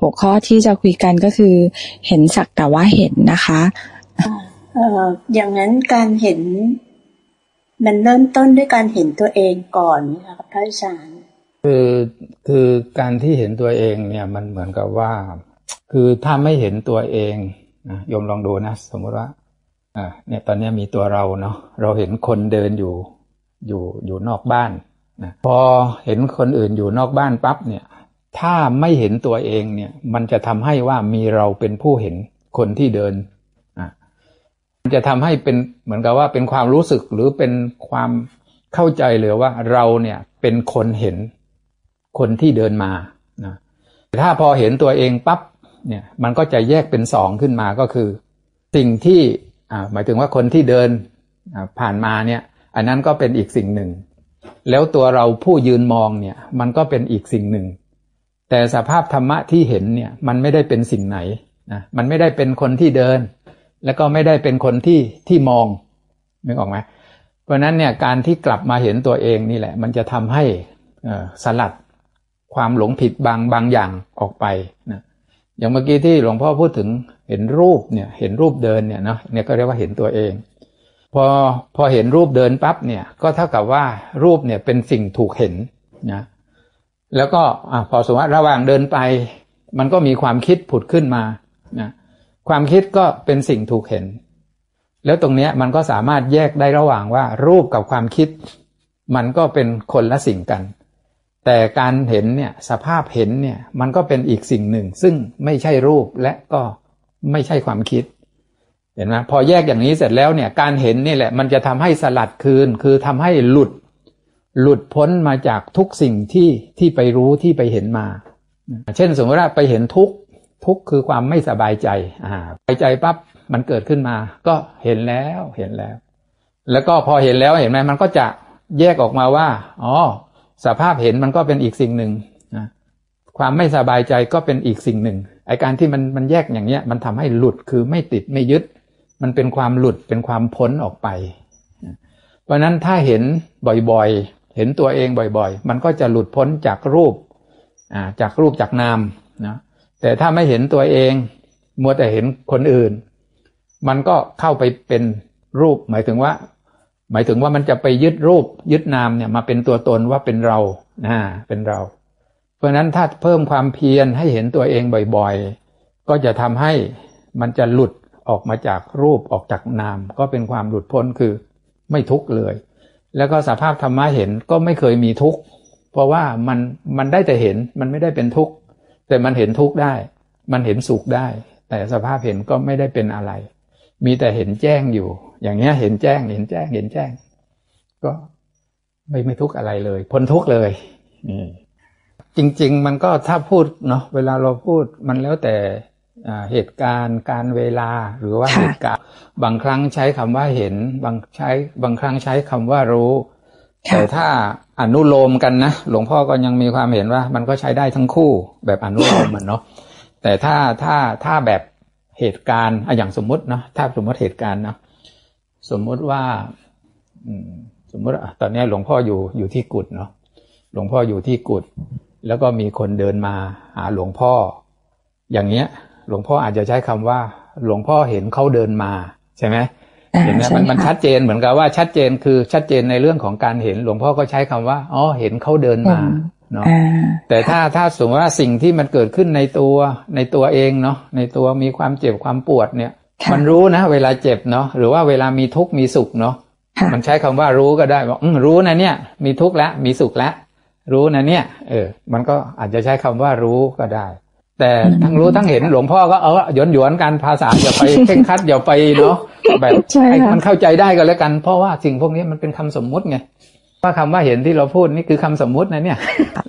หัวข้อที่จะคุยกันก็คือเห็นสักแต่ว่าเห็นนะคะเอ่ออย่างนั้นการเห็น มันเริ่มต้นด้วยการเห็นตัวเองก่อนนะคะพระอาจารย์คือคือการที่เห็นตัวเองเนี่ยมันเหมือนกับว่า คือถ้าไม่เห็นตัวเองนะโยมลองดูนะ สมมติว่าอ่าเนี่ยตอนนี้มีตัวเราเนาะเราเห็นคนเดินอยู่อยู่อยู่นอกบ้านนะพอเห็นคนอื่นอยู่นอกบ้านปั๊บเนี่ย ถ้าไม่เห็นตัวเองเนี่ย มันจะทำให้ว่ามีเราเป็นผู้เห็นคนที่เดินอะมันจะทำให้เป็นเหมือนกับว่าเป็นความรู้สึกหรือเป็นความเข้าใจเลยว่าเราเนี่ยเป็นคนเห็นคนที่เดินมานะถ้าพอเห็นตัวเองปั๊บเนี่ยมันก็จะแยกเป็นสองขึ้นมาก็คือ สิ่งที่หมายถึงว่าคนที่เดินผ่านมาเนี่ย อันนั้นก็เป็นอีกสิ่งหนึ่ง แล้วตัวเราผู้ยืนมองเนี่ย มันก็เป็นอีกสิ่งหนึ่ง แต่สภาพธรรมะที่เห็นเนี่ยมันไม่ได้เป็นสิ่งไหนนะมันไม่ได้เป็นคนที่เดิน แล้วก็ไม่ได้เป็นคนที่ที่มองนึกออกไหมเพราะนั้นเนี่ยการที่กลับมาเห็นตัวเองนี่แหละ มันจะทำให้สลัดความหลงผิดบางบางอย่างออกไปนะอย่างเมื่อกี้ที่หลวงพ่อพูดถึงเห็นรูปเนี่ยเห็นรูปเดินเนี่ยเนาะเนี่ยก็เรียกว่าเห็นตัวเอง พอพอเห็นรูปเดินปั๊บเนี่ยก็เท่ากับว่ารูปเนี่ยเป็นสิ่งถูกเห็นนะ แล้วก็อพอสมมติระหว่างเดินไป มันก็มีความคิดผุดขึ้นมานะความคิดก็เป็นสิ่งถูกเห็น แล้วตรงนี้มันก็สามารถแยกได้ระหว่างว่ารูปกับความคิด มันก็เป็นคนละสิ่งกัน แต่การเห็นเนี่ยสภาพเห็นเนี่ยมันก็เป็นอีกสิ่งหนึ่ง ซึ่งไม่ใช่รูปและก็ไม่ใช่ความคิดเห็นไหมพอแยกอย่างนี้เสร็จแล้วเนี่ยการเห็นนี่แหละ มันจะทำให้สลัดคืน คือทำให้หลุด หลุดพ้นมาจากทุกสิ่งที่ที่ไปรู้ที่ไปเห็นมา เช่นสมมติว่าไปเห็นทุกทุกคือความไม่สบายใจอ่าสบายใจปั๊บมันเกิดขึ้นมา ก็เห็นแล้วเห็นแล้ว แล้วก็พอเห็นแล้วเห็นไหมมันก็จะแยกออกมาว่าอ๋อสภาพเห็นมันก็เป็นอีกสิ่งหนึ่งนะความไม่สบายใจก็เป็นอีกสิ่งหนึ่งไอการที่มันมันแยกอย่างเนี้ย มันทำให้หลุดคือไม่ติดไม่ยึด มันเป็นความหลุดเป็นความพ้นออกไป เพราะนั้นถ้าเห็นบ่อยๆ เห็นตัวเองบ่อยๆ มันก็จะหลุดพ้นจากรูปจากรูปจากนามนะแต่ถ้าไม่เห็นตัวเองมัวแต่เห็นคนอื่น มันก็เข้าไปเป็นรูป หมายถึงว่า หมายถึงว่ามันจะไปยึดรูปยึดนามเนี่ยมาเป็นตัวตนว่าเป็นเรานะเป็นเรา เพราะนั้นถ้าเพิ่มความเพียรให้เห็นตัวเองบ่อยๆ ก็จะทำให้มันจะหลุดออกมาจากรูปออกจากนาม ก็เป็นความหลุดพ้นคือไม่ทุกข์เลย แล้วก็สภาพธรรมะเห็นก็ไม่เคยมีทุกข์ เพราะว่ามันมันได้แต่เห็นมันไม่ได้เป็นทุกข์ แต่มันเห็นทุกข์ได้ มันเห็นสุขได้ แต่สภาพเห็นก็ไม่ได้เป็นอะไร มีแต่เห็นแจ้งอยู่ อย่างเงี้ยเห็นแจ้งเห็นแจ้งเห็นแจ้ง ก็ไม่ไม่ทุกข์อะไรเลย พ้นทุกข์เลยจริง ๆ มันก็ถ้าพูดเนาะเวลาเราพูดมันแล้วแต่ เหตุการณ์การเวลาหรือว่าเหตุการณ์บางครั้งใช้คำว่าเห็น บางใช้บางครั้งใช้คำว่ารู้แต่ถ้าอนุโลมกันนะหลวงพ่อก็ยังมีความเห็นว่า มันก็ใช้ได้ทั้งคู่แบบอนุโลมมันเนาะแต่ถ้าถ้าถ้าแบบเหตุการณ์อย่างสมมุติเนาะถ้าสมมติเหตุการณ์เนาะสมมุติว่าสมมติตอนนี้หลวงพ่ออยู่อยู่ที่กุฏเนาะหลวงพ่ออยู่ที่กุฏแล้วก็มีคนเดินมาหาหลวงพ่อ อย่างเงี้ย หลวงพ่ออาจจะใช้คำว่า หลวงพ่อเห็นเขาเดินมาใช่ไหมเห็นไหมมันมันชัดเจนเหมือนกับว่าชัดเจนคือชัดเจนในเรื่องของการเห็น หลวงพ่อก็ใช้คำว่าอ๋อเห็นเขาเดินมาเนาะแต่ถ้าถ้าสมมติว่าสิ่งที่มันเกิดขึ้นในตัวในตัวเองเนาะในตัวมีความเจ็บความปวดเนี่ย มันรู้นะ เวลาเจ็บเนาะหรือว่าเวลามีทุกข์มีสุขเนาะมันใช้คำว่ารู้ก็ได้บอกรู้นะเนี่ย มีทุกข์แล้วมีสุขแล้วรู้นะเนี่ย เออ มันก็อาจจะใช้คำว่ารู้ก็ได้ แต่ทั้งรู้ทั้งเห็นหลวงพ่อก็เออหยวนหยวนการภาษาอย่าไปเข่งคัดอย่าไปเนาะแบบให้มันเข้าใจได้ก็แล้วกัน เพราะว่าสิ่งพวกนี้มันเป็นคำสมมุติไงว่าคำว่าเห็นที่เราพูดนี่คือคำสมมุตินะเนี่ย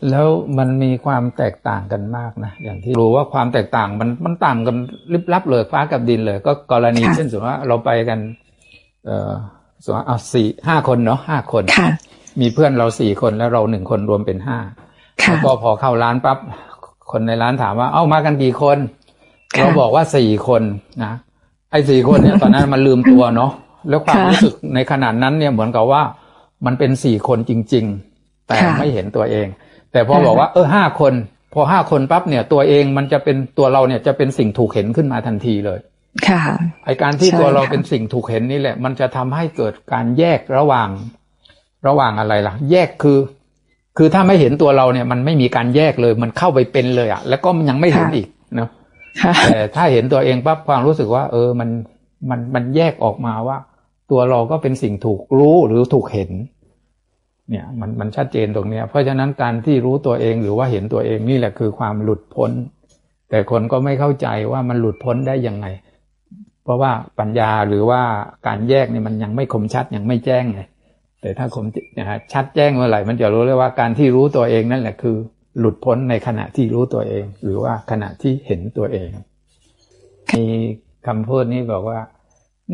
แล้วมันมีความแตกต่างกันมากนะอย่างที่รู้ว่าความแตกต่างมันมันต่างกันลิบลับเลยฟ้ากับดินเลย ก็กรณีเช่นสมมติว่าเราไปกัน เอ่อสมมติเอาสี่ห้าคนเนาะห้าคนมีเพื่อนเราสี่คนแล้วเราหนึ่งคนรวมเป็นห้าแล้วก็พอเข้าร้านปั๊บ คนในร้านถามว่า เอ้ามากันกี่คน เราบอกว่าสี่คนนะไอ้สี่คนเนี่ยตอนนั้นมันลืมตัวเนาะแล้วความรู้สึกในขนาดนั้นเนี่ยเหมือนกับว่า มันเป็นสี่คนจริง ๆ แต่ไม่เห็นตัวเอง แต่พอบอกว่า เออห้าคน พอห้าคนปั๊บเนี่ย ตัวเองมันจะเป็นตัวเราเนี่ยจะเป็นสิ่งถูกเห็นขึ้นมาทันทีเลย ค่ะไอการที่ใช่ตัวเราค่ะเป็นสิ่งถูกเห็นนี่แหละ มันจะทำให้เกิดการแยกระหว่าง ระหว่างอะไรล่ะ แยกคือ คือถ้าไม่เห็นตัวเราเนี่ย มันไม่มีการแยกเลยมันเข้าไปเป็นเลยอะแล้วก็มันยังไม่เห็นอีกเนาะค่ะแต่ถ้าเห็นตัวเองปั๊บความรู้สึกว่า เออมันมันมันแยกออกมาว่า ตัวเราก็เป็นสิ่งถูกรู้หรือถูกเห็น เนี่ย มันมันชัดเจนตรงเนี้ย เพราะฉะนั้นการที่รู้ตัวเองหรือว่าเห็นตัวเองนี่แหละคือความหลุดพ้น แต่คนก็ไม่เข้าใจว่ามันหลุดพ้นได้ยังไง เพราะว่าปัญญาหรือว่าการแยกเนี่ยมันยังไม่คมชัดยังไม่แจ้งไง แต่ถ้าคมนะฮะชัดแจ้งเมื่อไหร่มันจะรู้เลยว่าการที่รู้ตัวเองนั่นแหละคือ หลุดพ้นในขณะที่รู้ตัวเอง หรือว่าขณะที่เห็นตัวเองมีคำพูดนี้บอกว่า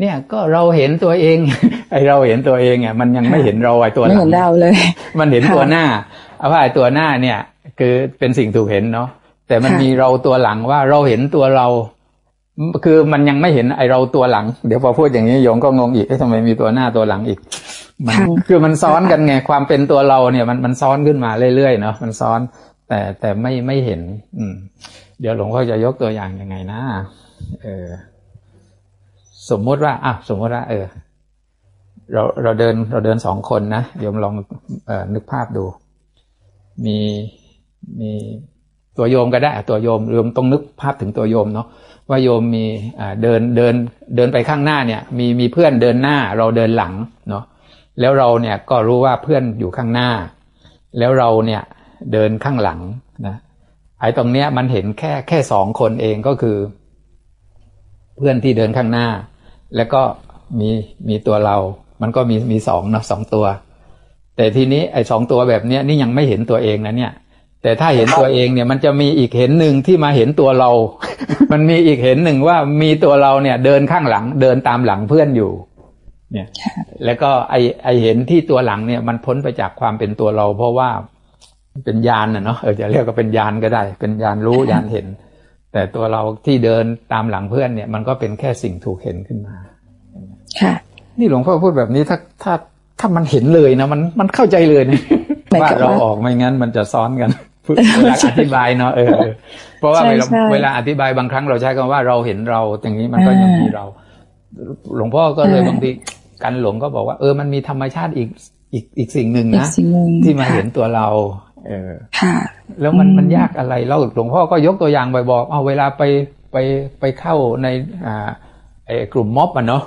เนี่ยก็เราเห็นตัวเอง ไอเราเห็นตัวเองอะมันยังไม่เห็นเราไอตัวหไม่ลัเห็งนเราเลย มันเห็นค่ะตัวหน้าเอาว่าไอ้ตัวหน้าเนี่ย คือเป็นสิ่งถูกเห็นเนาะแต่มันค่ะมีเราตัวหลังว่าเราเห็นตัวเรา คือมันยังไม่เห็นไอเราตัวหลัง เดี๋ยวพอพูดอย่างนี้โยมก็งงอีกเอ๊ะทำไมมีตัวหน้าตัวหลังอีก มันค่ะคือมันซ้อนกันไงความเป็นตัวเราเนี่ย มันมันซ้อนขึ้นมาเรื่อยๆเนาะมันซ้อน แต่แต่ไม่ไม่เห็น อืม เดี๋ยวหลวงพ่อจะยกตัวอย่างยังไงนะเออ สมมุติว่าอะสมมติว่า เออ เราเราเดินเราเดินสองคนนะโยมลองเออนึกภาพดู มีมีตัวโยมก็ได้อะตัวโยมโยมต้องนึกภาพถึงตัวโยมเนาะว่าโยมมีอ่าเดินเดินเดินไปข้างหน้าเนี่ย มีมีเพื่อนเดินหน้าเราเดินหลังเนาะ แล้วเราเนี่ยก็รู้ว่าเพื่อนอยู่ข้างหน้า แล้วเราเนี่ยเดินข้างหลังนะไอ้ตรงเนี้ยมันเห็นแค่แค่สองคนเองก็คือ เพื่อนที่เดินข้างหน้า แล้วก็มีมีตัวเรา มันก็มีมีสองนะสองตัว แต่ทีนี้ไอ้สองตัวแบบเนี้ยนี่ยังไม่เห็นตัวเองนะเนี่ยแต่ถ้าเห็นตัวเองเนี่ยมันจะมีอีกเห็นหนึ่งที่มาเห็นตัวเรา มันมีอีกเห็นหนึ่งว่ามีตัวเราเนี่ยเดินข้างหลังเดินตามหลังเพื่อนอยู่ เนี่ยค่ะแล้วก็ไอไอเห็นที่ตัวหลังเนี่ยมันพ้นไปจากความเป็นตัวเรา เพราะว่าเป็นยานน่ะเนาะเออจะเรียกว่าเป็นยานก็ได้ เป็นยานรู้ยานเห็น แต่ตัวเราที่เดินตามหลังเพื่อนเนี่ย มันก็เป็นแค่สิ่งถูกเห็นขึ้นมาค่ะ นี่หลวงพ่อพูดแบบนี้ถ้าถ้าถ้ามันเห็นเลยนะมันมันเข้าใจเลยนะเหมือนว่ากับเราว่าออกไม่งั้นมันจะซ้อนกันเวลาอธิบายเนาะเออเออเพราะว่าใช่เวลาใช่เวลาอธิบายบางครั้งเราใช้คำว่าเราเห็นเราอย่างนี้มันก็อ่ายัยังมีเรา หลวงพ่อก็เลยอ่าบางที กันหลงก็บอกว่า เออมันมีธรรมชาติอีกอีกอีกสิ่งหนึ่งอีกนะสิ่งหนึ่งที่มาค่ะเห็นตัวเรา เออค่ะ แล้วมันอืมมันยากอะไรแล้วหลวงพ่อก็ยกตัวอย่างบ่อยบอกเอาเวลาไปไปไปเข้าในอ่าไอ้กลุ่มม็อบอะเนาะ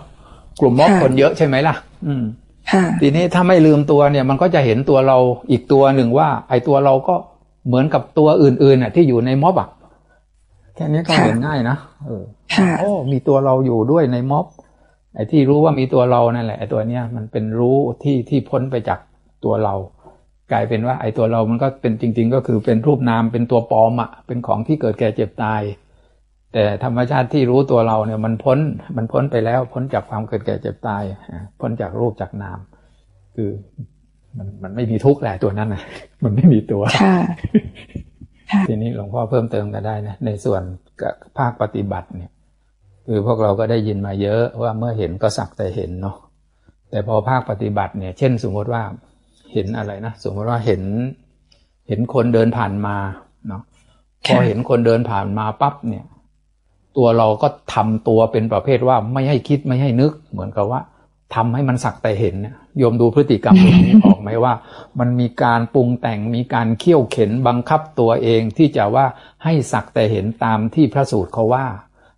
กลุ่มม็อบคนเยอะใช่ไหมล่ะ อืมค่ะทีนี้ถ้าไม่ลืมตัวเนี่ย มันก็จะเห็นตัวเราอีกตัวหนึ่งว่า ไอ้ตัวเราก็เหมือนกับตัวอื่นๆน่ะ ที่อยู่ในม็อบอะแค่นี้ก็ค่ะเห็นง่ายนะเออค่ะโอ้มีตัวเราอยู่ด้วยในม็อบ ไอ้ที่รู้ว่ามีตัวเรานั่นแหละไอ้ตัวเนี้ยมันเป็นรู้ที่ที่พ้นไปจากตัวเรา กลายเป็นว่า ไอ้ตัวเรามันก็เป็นจริง ๆ ก็คือเป็นรูปนามเป็นตัวปลอมอะเป็นของที่เกิดแก่เจ็บตาย แต่ธรรมชาติที่รู้ตัวเราเนี่ยมันพ้นมันพ้นไปแล้ว พ้นจากความเกิดแก่เจ็บตายอะพ้นจากรูปจากนาม คือ มันมันไม่มีทุกข์แหละตัวนั้นนะมันไม่มีตัวค่ะทีนี้หลวงพ่อเพิ่มเติมก็ได้นะในส่วนกับภาคปฏิบัติเนี่ย คือพวกเราก็ได้ยินมาเยอะว่าเมื่อเห็นก็สักแต่เห็นเนาะแต่พอภาคปฏิบัติเนี่ย เช่นสมมติว่าเห็นอะไรนะสมมติว่าเห็น เห็นคนเดินผ่านมาเนาะพอเห็นคนเดินผ่านมาปั๊บเนี่ย ตัวเราก็ทำตัวเป็นประเภทว่าไม่ให้คิดไม่ให้นึก เหมือนกับว่าทำให้มันสักแต่เห็นเนี่ยโยมดูพฤติกรรมตรงนี้ออกไหมว่า มันมีการปรุงแต่งมีการเขี่ยวเข็นบังคับตัวเองที่จะว่าให้สักแต่เห็นตามที่พระสูตรเขาว่า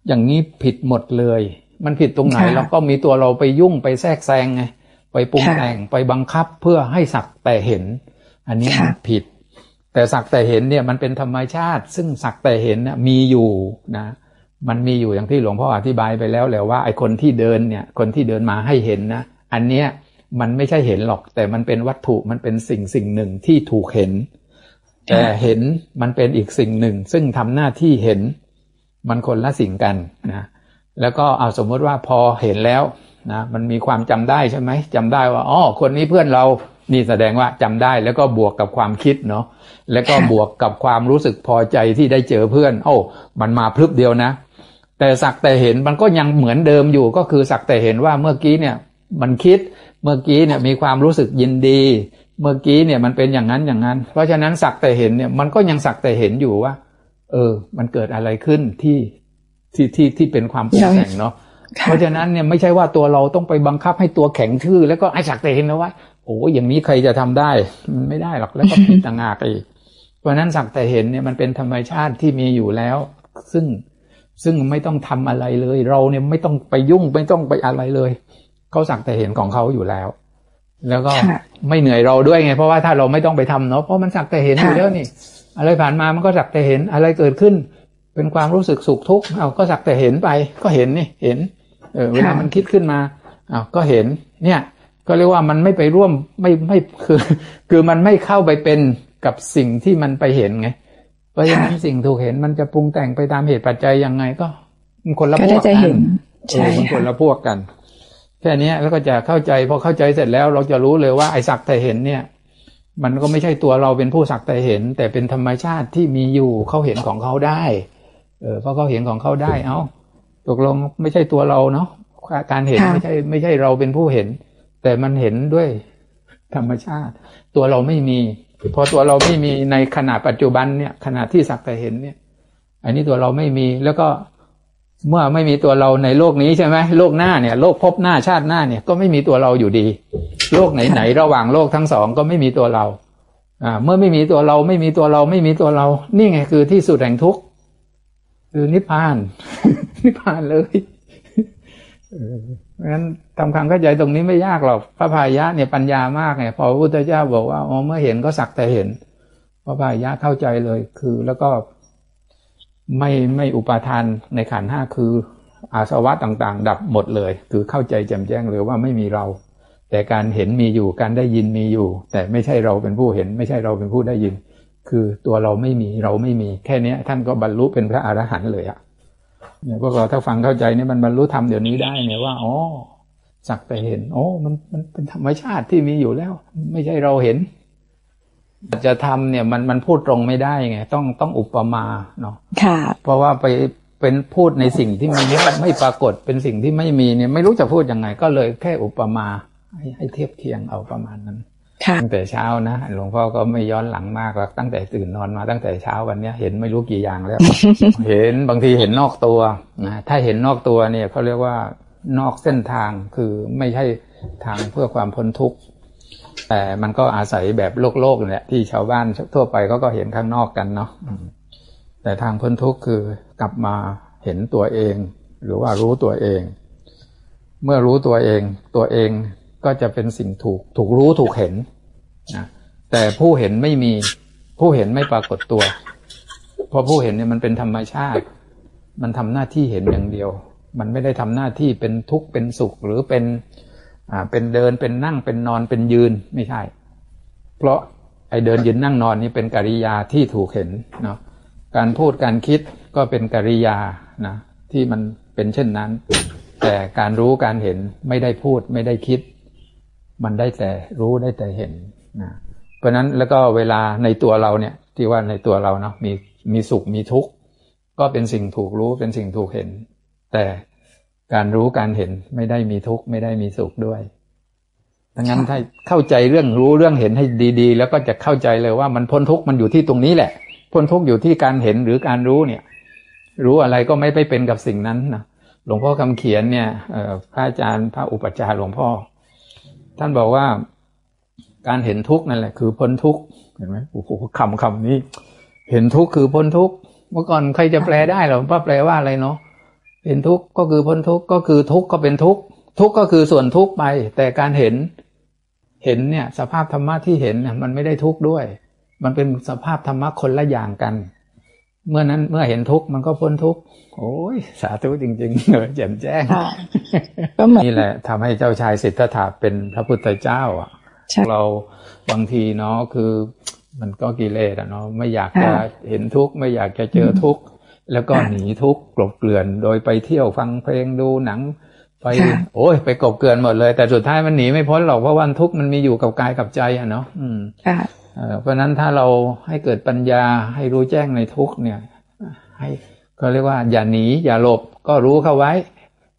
อย่างนี้ผิดหมดเลย มันผิดตรงไหนค่ะแล้วก็มีตัวเราไปยุ่งไปแทรกแซงไงไปปรุงค่ะแต่งไปบังคับเพื่อให้สักแต่เห็น อันนี้ค่ะมันผิด แต่สักแต่เห็นเนี่ยมันเป็นธรรมชาติ ซึ่งสักแต่เห็นน่ะมีอยู่นะ มันมีอยู่อย่างที่หลวงพ่ออธิบายไปแล้วแหละว่าไอ้คนที่เดินเนี่ยคนที่เดินมาให้เห็นนะอันเนี้ยมันไม่ใช่เห็นหรอก แต่มันเป็นวัตถุมันเป็นสิ่งสิ่งหนึ่งที่ถูกเห็น แต่เห็นมันเป็นอีกสิ่งหนึ่ง ซึ่งทำหน้าที่เห็น มันคนละสิ่งกันนะแล้วก็เอาสมมติว่าพอเห็นแล้วนะมันมีความจำได้ใช่ไหมจำได้ว่าอ๋อคนนี้เพื่อนเรานี่แสดงว่าจำได้แล้วก็บวกกับความคิดเนาะแล้วก็บวกกับความรู้สึกพอใจที่ได้เจอเพื่อน โอ้มันมาพลึบเดียวนะ แต่สักแต่เห็นมันก็ยังเหมือนเดิมอยู่ก็คือสักแต่เห็นว่าเมื่อกี้เนี่ยมันคิดเมื่อกี้เนี่ยมีความรู้สึกยินดี เมื่อกี้เนี่ยมันเป็นอย่างนั้นอย่างนั้น เพราะฉะนั้นสักแต่เห็นเนี่ยมันก็ยังสักแต่เห็นอยู่ว่า เออ มันเกิดอะไรขึ้นที่ที่ที่ที่เป็นความปรุงแต่งเนาะเพราะฉะนั้นเนี่ยไม่ใช่ว่าตัวเราต้องไปบังคับให้ตัวแข็งทื่อแล้วก็ไอ้สักแต่เห็นนะว่าโอ้อย่างนี้ใครจะทำได้มันไม่ได้หรอกแล้วก็ผิดต่างหากอีกเพราะนั้นสักแต่เห็นเนี่ยมันเป็นธรรมชาติที่มีอยู่แล้ว ซึ่งซึ่งไม่ต้องทำอะไรเลย เราเนี่ยไม่ต้องไปยุ่งไม่ต้องไปอะไรเลยเขาสักแต่เห็นของเขาอยู่แล้ว แล้วก็ไม่เหนื่อยเราด้วยไง เพราะว่าถ้าเราไม่ต้องไปทำเนาะเพราะมันสักแต่เห็นอยู่แล้วนี่ อะไรผ่านมามันก็สักแต่เห็นอะไรเกิดขึ้น เป็นความรู้สึกสุขทุกข์เอาก็สักแต่เห็นไป ก็เห็นนี่เห็น เออเวลามันคิดขึ้นมาอ้าวก็เห็น เนี่ย ก็เรียกว่ามันไม่ไปร่วมไม่ไม่คือ คือมันไม่เข้าไปเป็นกับสิ่งที่มันไปเห็นไง เพราะฉะนั้นสิ่งถูกเห็นมันจะปรุงแต่งไปตามเหตุปัจจัยยังไงก็มันคนละพวกกันเออมันคนละพวกกันแค่นี้แล้วก็จะเข้าใจพอเข้าใจเสร็จแล้วเราจะรู้เลยว่าไอ้สักแต่เห็นเนี่ย มันก็ไม่ใช่ตัวเราเป็นผู้สักแต่เห็น แต่เป็นธรรมชาติที่มีอยู่เขาเห็นของเขาได้ เออเพราะเขาเห็นของเขาได้ เอ้าตกลงไม่ใช่ตัวเราเนาะการเห็นไม่ใช่ไม่ใช่เราเป็นผู้เห็น แต่มันเห็นด้วยธรรมชาติ ตัวเราไม่มีพอตัวเราไม่มีในขณะปัจจุบันเนี่ยขณะที่สักแต่เห็นเนี่ย อันนี้ตัวเราไม่มีแล้วก็ เมื่อไม่มีตัวเราในโลกนี้ใช่ไหมโลกหน้าเนี่ยโลกพบหน้าชาติหน้าเนี่ยก็ไม่มีตัวเราอยู่ดี โลกไหนๆระหว่างโลกทั้งสองก็ไม่มีตัวเราอ่าเมื่อไม่มีตัวเราไม่มีตัวเราไม่มีตัวเรา นี่ไงคือที่สุดแห่งทุกข์คือนิพพาน นิพพานเลยเพราะฉะนั้นทำความเข้าใจตรงนี้ไม่ยากหรอกพระพายะเนี่ยปัญญามากไงพอพระพุทธเจ้าบอกว่าอ๋อเมื่อเห็นก็สักแต่เห็นพระพายะเข้าใจเลยคือแล้วก็ ไม่ไม่อุปาทานในขันห้าคืออาสวะต่างๆ ดับหมดเลย คือเข้าใจแจ่มแจ้งเลยว่าไม่มีเรา แต่การเห็นมีอยู่การได้ยินมีอยู่ แต่ไม่ใช่เราเป็นผู้เห็น ไม่ใช่เราเป็นผู้ได้ยิน คือตัวเราไม่มีเราไม่มี แค่นี้ท่านก็บรรลุเป็นพระอรหันต์เลยอะเนี่ยพวกเราถ้าฟังเข้าใจเนี่ยมันบรรลุธรรมเดี๋ยวนี้ได้เนี่ยว่าอ๋อสักแต่เห็น โอ้มันมันเป็นธรรมชาติที่มีอยู่แล้ว ไม่ใช่เราเห็น จะทำเนี่ยมันมันพูดตรงไม่ได้ไงต้องต้องอุปมาเนาะค่ะ เพราะว่าไปเป็นพูดในสิ่งที่มันไม่ปรากฏเป็นสิ่งที่ไม่มีเนี่ยไม่รู้จะพูดยังไง ก็เลยแค่อุปมาให้ให้เทียบเคียงเอาประมาณนั้นตั้งแต่เช้านะหลวงพ่อก็ไม่ย้อนหลังมากหรอกตั้งแต่ตื่นนอนมาตั้งแต่เช้าวันนี้เห็นไม่รู้กี่อย่างแล้ว เห็นบางทีเห็นนอกตัวนะถ้าเห็นนอกตัวเนี่ยเขาเรียกว่านอกเส้นทางคือไม่ใช่ทางเพื่อความพ้นทุกข์ แต่มันก็อาศัยแบบโลกโลกเนี่ยที่ชาวบ้านทั่วไปเขาก็เห็นข้างนอกกันเนาะแต่ทางพ้นทุกข์คือกลับมาเห็นตัวเอง หรือว่ารู้ตัวเอง เมื่อรู้ตัวเอง ตัวเองก็จะเป็นสิ่งถูกถูกรู้ถูกเห็นนะแต่ผู้เห็นไม่มีผู้เห็นไม่ปรากฏตัว เพราะผู้เห็นเนี่ยมันเป็นธรรมชาติ มันทำหน้าที่เห็นอย่างเดียว มันไม่ได้ทำหน้าที่เป็นทุกข์เป็นสุขหรือเป็น อ่าเป็นเดินเป็นนั่งเป็นนอนเป็นยืนไม่ใช่ เพราะไอเดินยืนนั่งนอนนี่เป็นกิริยาที่ถูกเห็นเนาะการพูดการคิดก็เป็นกิริยานะที่มันเป็นเช่นนั้น แต่การรู้การเห็นไม่ได้พูดไม่ได้คิด มันได้แต่รู้ได้แต่เห็นนะเพราะนั้นแล้วก็เวลาในตัวเราเนี่ยที่ว่าในตัวเราเนาะมีมีสุขมีทุกข์ก็เป็นสิ่งถูกรู้เป็นสิ่งถูกเห็น แต่ การรู้การเห็นไม่ได้มีทุกข์ไม่ได้มีสุขด้วยดังนั้นถ้าเข้าใจเรื่องรู้เรื่องเห็นให้ดี ๆ แล้วก็จะเข้าใจเลยว่ามันพ้นทุกข์มันอยู่ที่ตรงนี้แหละ พ้นทุกข์อยู่ที่การเห็นหรือการรู้เนี่ย รู้อะไรก็ไม่ไปเป็นกับสิ่งนั้นนะหลวงพ่อคำเขียนเนี่ยพระอาจารย์พระอุปจารหลวงพ่อ ท่านบอกว่าการเห็นทุกข์นั่นแหละคือพ้นทุกข์เห็นไหมโอ้โหคำคำนี้ เห็นทุกข์คือพ้นทุกข์เมื่อก่อนใครจะแปลได้หรอว่าแปลว่าอะไรเนาะ เห็นทุกข์ก็คือพ้นทุกข์ก็คือทุกข์ก็เป็นทุกข์ทุกข์ก็คือส่วนทุกข์ไป แต่การเห็นเห็นเนี่ยสภาพธรรมะที่เห็นเนี่ยมันไม่ได้ทุกข์ด้วย มันเป็นสภาพธรรมะคนละอย่างกัน เมื่อนั้นเมื่อเห็นทุกข์มันก็พ้นทุกข์โอ้ยสาธุจริงๆเลยแจ่มแจ้งก็นี่แหละทำให้เจ้าชายสิทธัตถะเป็นพระพุทธเจ้าอะเราบางทีเนาะคือมันก็กิเลสอะเนาะไม่อยากจะเห็นทุกข์ไม่อยากจะเจอทุกข์ แล้วก็หนีทุกข์กลบเกลื่อนโดยไปเที่ยวฟังเพลงดูหนัง ไปโอ้ยไปกบเกลื่อนหมดเลย แต่สุดท้ายมันหนีไม่พ้นหรอกเพราะวันทุกข์มันมีอยู่กับกายกับใจอะเนาะอืมเพราะนั้นถ้าเราให้เกิดปัญญาให้รู้แจ้งในทุกข์เนี่ย ให้ก็เรียกว่า อย่าหนี อย่าหลบก็รู้เข้าไว้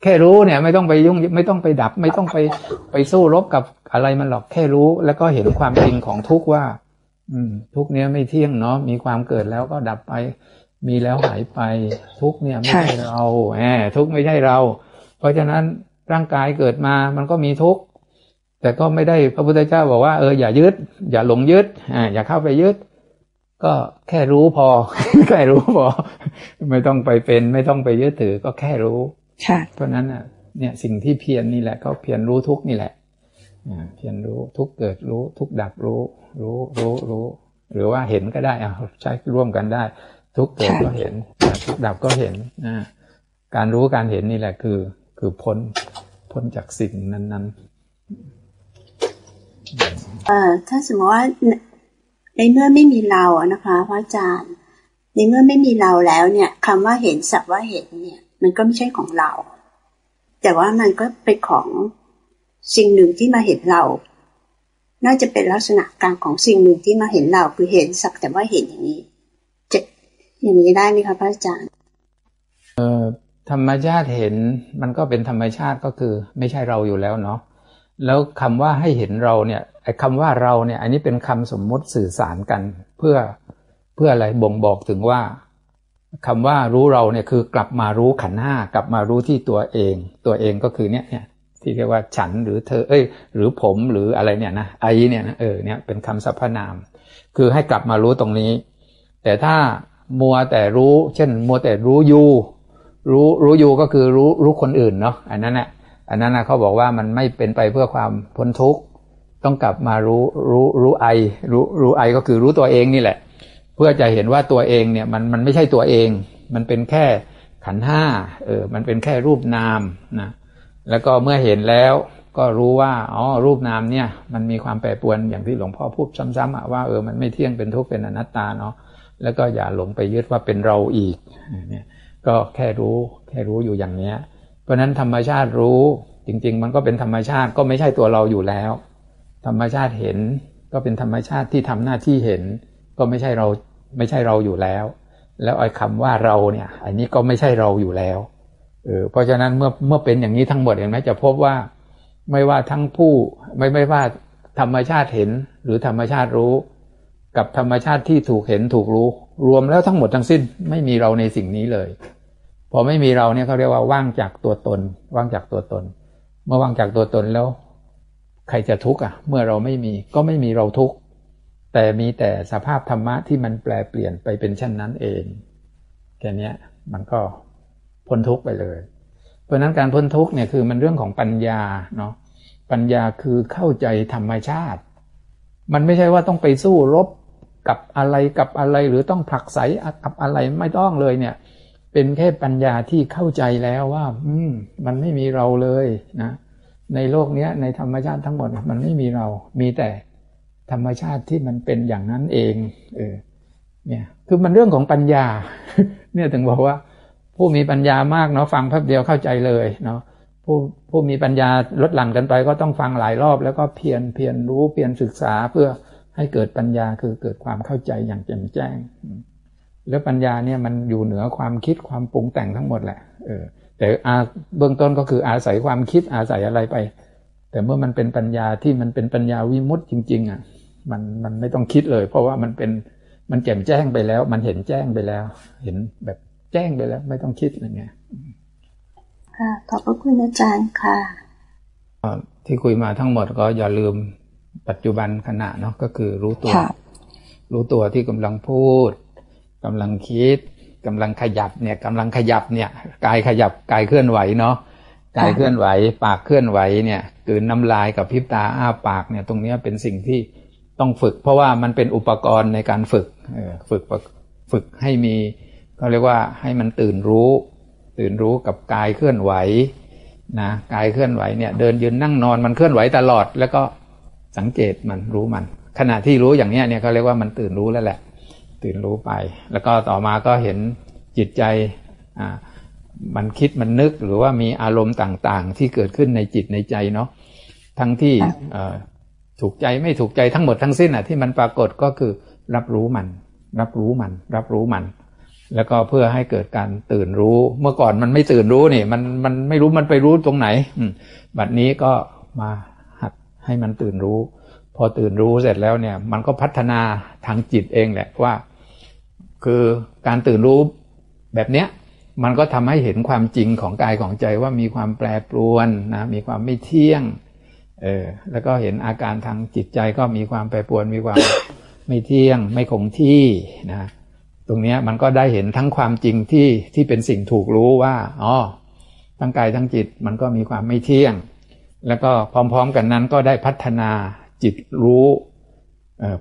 แค่รู้เนี่ย ไม่ต้องไปยุ่งไม่ต้องไปดับ ไม่ต้องไปไปสู้รบกับอะไรมันหรอกแค่รู้ แล้วก็เห็นความจริงของทุกว่า อืม ทุกเนี้ยไม่เที่ยงเนาะมีความเกิดแล้วก็ดับไป มีแล้วหายไป ทุกเนี่ยไม่ใช่เราแหมทุกไม่ใช่เรา เพราะฉะนั้นร่างกายเกิดมามันก็มีทุกแต่ก็ไม่ได้พระพุทธเจ้าบอกว่าเอออย่ายึด อย่าหลงยึดอ่าอย่าเข้าไปยึด ก็แค่รู้พอ แค่รู้พอ ไม่ต้องไปเป็น ไม่ต้องไปยึดถือก็แค่รู้ค่ะเพราะนั้นอะเนี่ยสิ่งที่เพียรนนี่แหละก็เพียรรู้ทุกนี่แหละเพียรรู้ทุกเกิดรู้ ทุกดับรู้ รู้รู้รู้ หรือว่าเห็นก็ได้อะใช้ร่วมกันได้ ทุกเกิดก็เห็น ทุกดับก็เห็นนะการรู้การเห็นนี่แหละคือ คือพ้นพ้นจากสิ่งนั้นๆเอ่อถ้าสมมติว่าในเมื่อไม่มีเราอะนะคะพระอาจารย์ ในเมื่อไม่มีเราแล้วเนี่ยคำว่าเห็นสักว่าเห็นเนี่ย มันก็ไม่ใช่ของเรา แต่ว่ามันก็เป็นของสิ่งหนึ่งที่มาเห็นเรา น่าจะเป็นลักษณะการของสิ่งหนึ่งที่มาเห็นเราคือเห็นสักแต่ว่าเห็นอย่างนี้จะ อย่างนี้ได้ไหมคะพระอาจารย์เอ่อธรรมชาติเห็นมันก็เป็นธรรมชาติก็คือไม่ใช่เราอยู่แล้วเนาะแล้วคำว่าให้เห็นเราเนี่ยไอ้คำว่าเราเนี่ย อันนี้เป็นคำสมมุติสื่อสารกัน เพื่อเพื่ออะไรบ่งบอกถึงว่าคำว่ารู้เราเนี่ยคือกลับมารู้ขันห้ากลับมารู้ที่ตัวเอง ตัวเองก็คือเนี่ยเนี่ยที่เรียกว่าฉันหรือเธอ เอ้ย หรือผมหรืออะไรเนี่ยนะไอเนี่ยนะเออเนี่ยเป็นคำสรรพนาม คือให้กลับมารู้ตรงนี้ แต่ถ้า มัวแต่รู้ เช่น มัวแต่รู้ยูรู้รู้ยูก็คือรู้รู้คนอื่นเนาะอันนั้นแหละอันนั้นนะเขาบอกว่ามันไม่เป็นไปเพื่อความพ้นทุกข์ต้องกลับมารู้รู้รู้ไอรู้รู้ไอก็คือรู้ตัวเองนี่แหละ เพื่อจะเห็นว่าตัวเองเนี่ยมันมันไม่ใช่ตัวเอง มันเป็นแค่ขันห้าเออมันเป็นแค่รูปนามนะแล้วก็เมื่อเห็นแล้วก็รู้ว่าอ๋อรูปนามเนี่ยมันมีความแปรปรวนอย่างที่หลวงพ่อพูดซ้ำๆว่าเออมันไม่เที่ยงเป็นทุกข์เป็นอนัตตาเนาะ แล้วก็อย่าหลงไปยึดว่าเป็นเราอีกเนี่ยก็แค่รู้แค่รู้อยู่อย่างเนี้ย เพราะนั้นธรรมชาติรู้จริง ๆ มันก็เป็นธรรมชาติก็ไม่ใช่ตัวเราอยู่แล้ว ธรรมชาติเห็นก็เป็นธรรมชาติที่ทำหน้าที่เห็น ก็ไม่ใช่เราไม่ใช่เราอยู่แล้ว แล้วไอ้คาว่าเราเนี่ย อันนี้ก็ไม่ใช่เราอยู่แล้วเออเพราะฉะนั้นเมื่อเมื่อเป็นอย่างนี้ทั้งหมดเห็นไหมจะพบว่าไม่ว่าทั้งผู้ไม่ไม่ว่าธรรมชาติเห็นหรือธรรมชาติรู้ กับธรรมชาติที่ถูกเห็นถูกรู้ รวมแล้วทั้งหมดทั้งสิ้นไม่มีเราในสิ่งนี้เลย พอไม่มีเราเนี่ยเขาเรียกว่าว่างจากตัวตน ว่างจากตัวตน เมื่อว่างจากตัวตนแล้ว ใครจะทุกข์อะ เมื่อเราไม่มีก็ไม่มีเราทุกข์แต่มีแต่สภาพธรรมะที่มันแปลเปลี่ยนไปเป็นเช่นนั้นเองแค่นี้มันก็พ้นทุกข์ไปเลย เพราะนั้นการพ้นทุกข์เนี่ยคือมันเรื่องของปัญญาเนาะปัญญาคือเข้าใจธรรมชาติ มันไม่ใช่ว่าต้องไปสู้รบ กับอะไรกับอะไรหรือต้องผลักไสกับอะไรไม่ต้องเลยเนี่ย เป็นแค่ปัญญาที่เข้าใจแล้วว่า อืม มันไม่มีเราเลยนะ ในโลกนี้ในธรรมชาติทั้งหมดมันไม่มีเรา มีแต่ธรรมชาติที่มันเป็นอย่างนั้นเอง เออ เนี่ย คือมันเรื่องของปัญญา เนี่ยถึงบอกว่า ผู้มีปัญญามากเนาะฟังแป๊บเดียวเข้าใจเลยเนาะผู้ผู้มีปัญญาลดหลั่นกันไปก็ต้องฟังหลายรอบ แล้วก็เพียรเพียรรู้เพียรศึกษาเพื่อ ให้เกิดปัญญาคือเกิดความเข้าใจอย่างแจ่มแจ้ง แล้วปัญญาเนี่ยมันอยู่เหนือความคิดความปรุงแต่งทั้งหมดแหละเออแต่อาเบื้องต้นก็คืออาศัยความคิดอาศัยอะไรไป แต่เมื่อมันเป็นปัญญาที่มันเป็นปัญญาวิมุตต์จริง ๆอะมันมันไม่ต้องคิดเลย เพราะว่ามันเป็นมันแจ่มแจ้งไปแล้ว มันเห็นแจ้งไปแล้ว เห็นแบบแจ้งไปแล้ว ไม่ต้องคิดอะไรเงี้ยค่ะขอบพระคุณอาจารย์ค่ะที่คุยมาทั้งหมดก็อย่าลืม ปัจจุบันขณะเนาะก็คือรู้ตัว รู้ตัวที่กำลังพูดกำลังคิดกำลังขยับเนี่ยกำลังขยับเนี่ยกายขยับกายเคลื่อนไหวเนาะกายเคลื่อนไหว ปากเคลื่อนไหวเนี่ยกืนน้ำลายกับพิบตาอ้าปากเนี่ยตรงนี้เป็นสิ่งที่ต้องฝึก เพราะว่ามันเป็นอุปกรณ์ในการฝึกฝึกฝึกให้มีเขาเรียกว่าให้มันตื่นรู้ ตื่นรู้กับกายเคลื่อนไหวนะกายเคลื่อนไหวเนี่ยเดินยืนนั่งนอนมันเคลื่อนไหวตลอด แล้วก็ สังเกตมันรู้มัน ขณะที่รู้อย่างนี้เนี่ยเขาเรียกว่ามันตื่นรู้แล้วแหละ ตื่นรู้ไป แล้วก็ต่อมาก็เห็นจิตใจอ่ามันคิดมันนึกหรือว่ามีอารมณ์ต่างๆ ที่เกิดขึ้นในจิตในใจเนาะทั้งที่ถูกใจไม่ถูกใจทั้งหมดทั้งสิ้นอะที่มันปรากฏก็คือรับรู้มัน รับรู้มัน รับรู้มัน แล้วก็เพื่อให้เกิดการตื่นรู้ เมื่อก่อนมันไม่ตื่นรู้นี่ มันมันไม่รู้มันไปรู้ตรงไหนบัดนี้ก็มา ให้มันตื่นรู้ พอตื่นรู้เสร็จแล้วเนี่ย มันก็พัฒนาทางจิตเองแหละว่า คือการตื่นรู้แบบเนี้ยมันก็ทำให้เห็นความจริงของกายของใจว่ามีความแปรปรวนนะมีความไม่เที่ยงเออแล้วก็เห็นอาการทางจิตใจก็มีความแปรปรวนมีความไม่เที่ยง ไม่คงที่นะตรงนี้มันก็ได้เห็นทั้งความจริงที่ที่เป็นสิ่งถูกรู้ว่าอ๋อทั้งกายทั้งจิตมันก็มีความไม่เที่ยง แล้วก็พร้อม ๆ กันนั้นก็ได้พัฒนาจิตรู้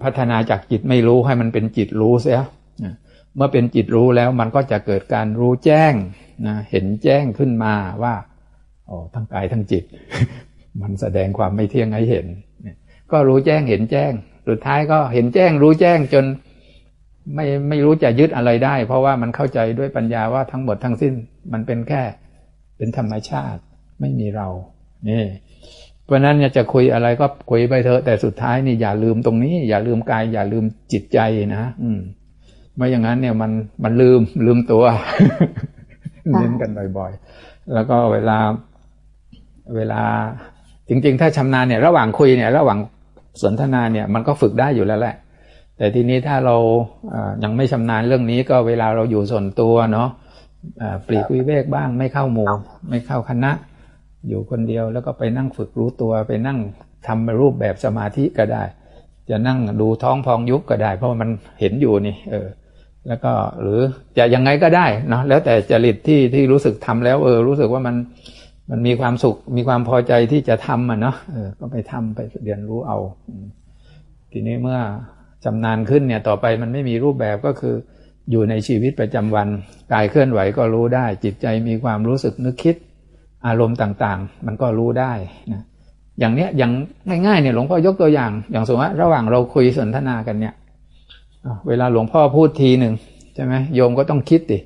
พัฒนาจากจิตไม่รู้ให้มันเป็นจิตรู้เสียเมื่อเป็นจิตรู้แล้วมันก็จะเกิดการรู้แจ้งนะเห็นแจ้งขึ้นมาว่าอ๋อทั้งกายทั้งจิต มันแสดงความไม่เที่ยงให้เห็น ก็รู้แจ้งเห็นแจ้ง สุดท้ายก็เห็นแจ้งรู้แจ้งจนไม่ไม่รู้จะยึดอะไรได้ เพราะว่ามันเข้าใจด้วยปัญญาว่าทั้งหมดทั้งสิ้นมันเป็นแค่เป็นธรรมชาติไม่มีเรา นี่เพราะนั้นจะคุยอะไรก็คุยไปเถอะแต่สุดท้ายนี่อย่าลืมตรงนี้ อย่าลืมกาย อย่าลืมจิตใจนะอืมไม่อย่างนั้นเนี่ยมันมันลืมลืมตัวเน้นกันบ่อย ๆ แล้วก็เวลาเวลา จริง ๆ ถ้าชำนาญเนี่ย ระหว่างคุยเนี่ย ระหว่างสนทนาเนี่ย มันก็ฝึกได้อยู่แล้วแหละ แต่ทีนี้ถ้าเรายังไม่ชำนาญเรื่องนี้ก็เวลาเราอยู่ส่วนตัวเนาะปลีกวิเวกบ้างไม่เข้าหมู่ไม่เข้าคณะ อยู่คนเดียวแล้วก็ไปนั่งฝึกรู้ตัวไปนั่งทำรูปแบบสมาธิก็ได้ จะนั่งดูท้องพองยุบก็ได้ เพราะมันเห็นอยู่นี่ เออ แล้วก็หรือจะยังไงก็ได้เนาะแล้วแต่จริตที่ที่รู้สึกทำแล้ว เออ รู้สึกว่ามันมันมีความสุขมีความพอใจที่จะทำอะเนาะเออ ก็ไปทำไปเรียนรู้เอา ทีนี้เมื่อจำนานขึ้นเนี่ย ต่อไปมันไม่มีรูปแบบก็คือ อยู่ในชีวิตประจำวันกายเคลื่อนไหวก็รู้ได้ จิตใจมีความรู้สึกนึกคิด อารมณ์ต่างๆ มันก็รู้ได้นะอย่างเนี้ยอย่างง่ายๆเนี่ยหลวงพ่อยกตัวอย่าง อย่างสมมติว่าระหว่างเราคุยสนทนากันเนี่ยเวลาหลวงพ่อพูดทีหนึ่งใช่ไหมโยมก็ต้องคิดดิ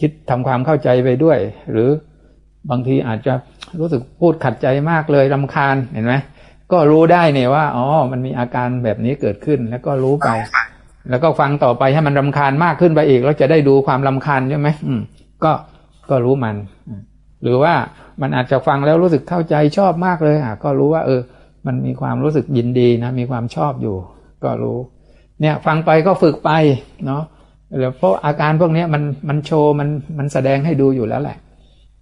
คิดทำความเข้าใจไปด้วย หรือบางทีอาจจะรู้สึกพูดขัดใจมากเลยรำคาญเห็นไหมก็รู้ได้เนี่ยว่าอ๋อมันมีอาการแบบนี้เกิดขึ้นแล้วก็รู้ไป แล้วก็ฟังต่อไปให้มันรำคาญมากขึ้นไปอีก แล้วจะได้ดูความรำคาญใช่ไหมอืมก็ก็รู้มัน หรือว่ามันอาจจะฟังแล้วรู้สึกเข้าใจชอบมากเลยอะก็รู้ว่า เออ มันมีความรู้สึกยินดีนะมีความชอบอยู่ ก็รู้ เนี่ยฟังไปก็ฝึกไปเนาะแล้วเพราะอาการพวกนี้มันมันโชว์มันมันแสดงให้ดูอยู่แล้วแหละ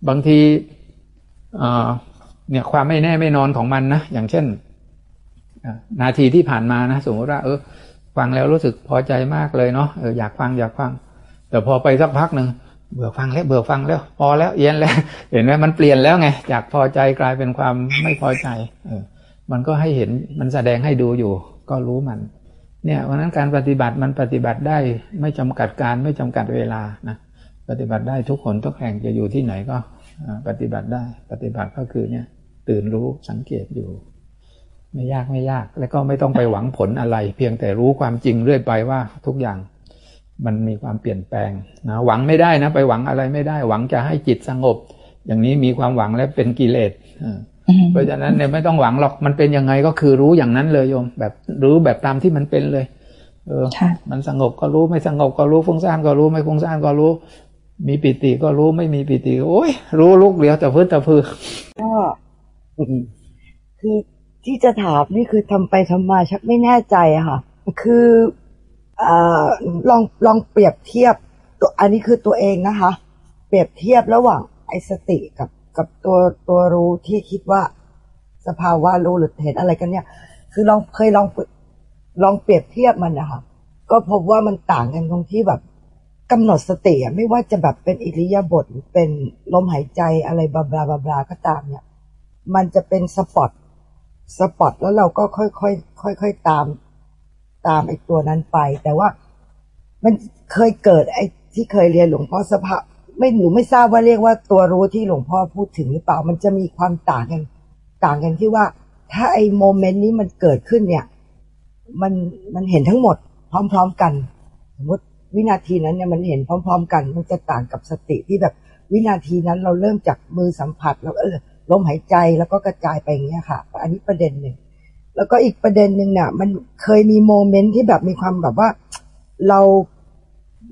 บางทีเนี่ยความไม่แน่ไม่นอนของมันนะอย่างเช่นนาทีที่ผ่านมานะสมมติว่าเออฟังแล้วรู้สึกพอใจมากเลยเนาะเอออยากฟังอยากฟัง แต่พอไปสักพักหนึ่ง เบื่อฟังแล้วเบื่อฟังแล้ว พอแล้วเย็นแล้ว เห็นไหมมันเปลี่ยนแล้วไง จากพอใจกลายเป็นความไม่พอใจ เออ มันก็ให้เห็นมันแสดงให้ดูอยู่ ก็รู้มัน เนี่ยเพราะนั้นการปฏิบัติมันปฏิบัติได้ไม่จำกัดการไม่จำกัดเวลานะปฏิบัติได้ทุกคนทุกแห่งจะอยู่ที่ไหนก็ปฏิบัติได้ ปฏิบัติก็คือเนี่ย ตื่นรู้สังเกตอยู่ ไม่ยากไม่ยาก แล้วก็ไม่ต้องไปหวังผลอะไร เพียงแต่รู้ความจริงเรื่อยไปว่าทุกอย่าง มันมีความเปลี่ยนแปลงนะหวังไม่ได้นะ ไปหวังอะไรไม่ได้ หวังจะให้จิตสงบ อย่างนี้มีความหวังและเป็นกิเลสเพราะฉะนั้นเนี่ยไม่ต้องหวังหรอกมันเป็นยังไงก็คือรู้อย่างนั้นเลยโยม แบบรู้แบบตามที่มันเป็นเลย เออ มันสงบก็รู้ไม่สงบก็รู้ฟุ้งซ่านก็รู้ไม่ฟุ้งซ่านก็รู้ มีปิติก็รู้ไม่มีปิติโอ้ยรู้ลุกเดียวแต่พื้นแต่พื้นก็คือที่จะถามนี่คือทำไปทำมาชักไม่แน่ใจอะค่ะ คือ อลองลองเปรียบเทียบตัวอันนี้คือตัวเองนะคะ เปรียบเทียบระหว่างไอสติกับกับตัวตัวรู้ที่คิดว่าสภาวะรู้หรือเห็นอะไรกันเนี่ย คือลองเคยลองลองเปรียบเทียบมันนะคะก็พบว่ามันต่างกันตรงที่แบบกำหนดสติไม่ว่าจะแบบเป็นอิริยาบถหรือเป็นลมหายใจอะไรบลาบลาบลาบลาก็ตามเนี่ย มันจะเป็นสปอตสปอตแล้วเราก็ค่อยค่อยค่อยค่อยตาม ตามไอ้ตัวนั้นไป แต่ว่ามันเคยเกิดไอ้ที่เคยเรียนหลวงพ่อสภาไม่หนูไม่ทราบว่าเรียกว่าตัวรู้ที่หลวงพ่อพูดถึงหรือเปล่า มันจะมีความต่างกัน ต่างกันที่ว่า ถ้าไอ้โมเมนต์นี้มันเกิดขึ้นเนี่ย มันมันเห็นทั้งหมด พร้อม ๆกัน สมมติวินาทีนั้นเนี่ยมันเห็นพร้อม ๆ กัน มันจะต่างกับสติที่แบบ วินาทีนั้นเราเริ่มจากมือสัมผัสแล้วเออลมหายใจแล้วก็กระจายไปอย่างเงี้ยค่ะ อันนี้ประเด็นหนึ่ง แล้วก็อีกประเด็นหนึ่งเนี่ยมันเคยมีโมเมนต์ที่แบบมีความแบบว่า เรา